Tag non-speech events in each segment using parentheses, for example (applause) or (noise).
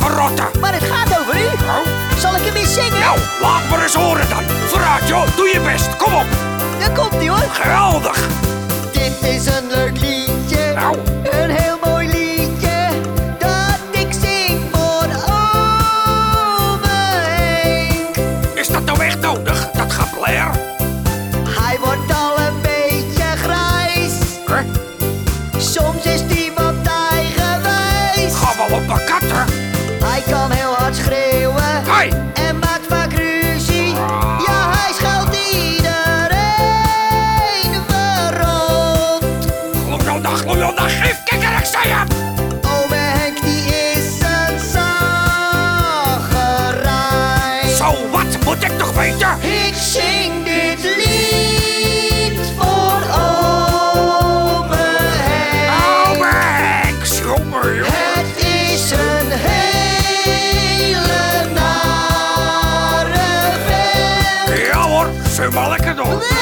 rotten. Maar het gaat over u. Oh, Zal ik hem eens zingen? nou, laat me eens horen dan. Vooruit, joh. Doe je best. Kom op. Daar komt hij hoor. Geweldig. Dit is een leuk liedje. Nou. Een heel mooi liedje. Dat ik zing voor ome Henk. Is dat nou echt nodig, dat geblair? Hij wordt al een beetje grijs. Huh? Soms is hij wat eigenwijs. Ga wel op mijn katten. Ik zing dit lied voor ome Henk. Ome Henk, jongen, joh. Het is een hele nare vent. Ja hoor, ze maar lekker door.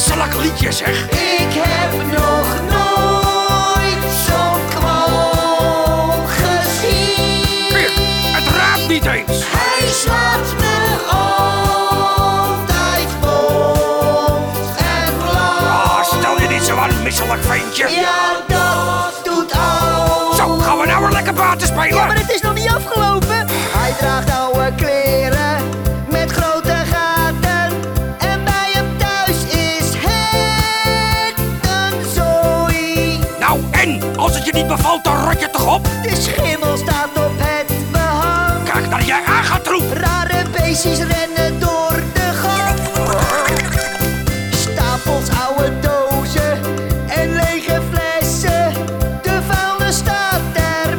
Een vreselijk liedje zeg. Ik heb nog nooit zo'n kwal gezien. Kijk, het raadt niet eens. Hij slaat me altijd bont en Ah, blauw. stel je niet zo aan, misselijk ventje. Ja, dat doet al. Zo, gaan we nou weer lekker buiten spelen? Ja, maar het is nog niet afgelopen. Hij draagt Als het je niet bevalt, dan rot je toch op? De schimmel staat op het behang. Kijk naar je eigen troep. Rare beestjes rennen door de gang. Stapels oude dozen en lege flessen. De vuilnis staat er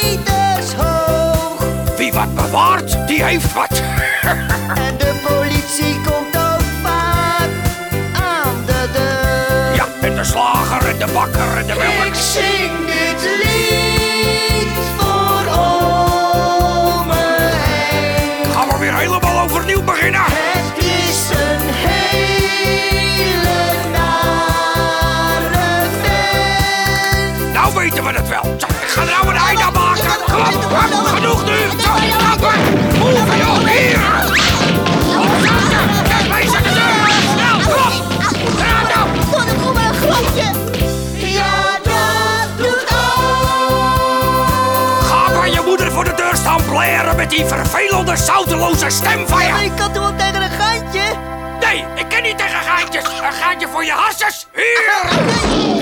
meters hoog. Wie wat bewaart, die heeft wat. (laughs) En de politie komt de bakker de Ik melk. zing dit lied voor ome Henk. Gaan we weer helemaal overnieuw beginnen? Het is een hele nare vent. Nou weten we het wel. Ik ga nou een einde maken. Kom genoeg nu. Zo, kappen. Move, hier. Staan blaren met die vervelende, zouteloze stem van je. Ik kan toch wel tegen een geintje? Nee, ik ken niet tegen gaatjes. Een gaatje voor je hassers. Hier.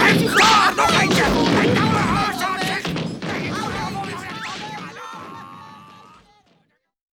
En daar nog.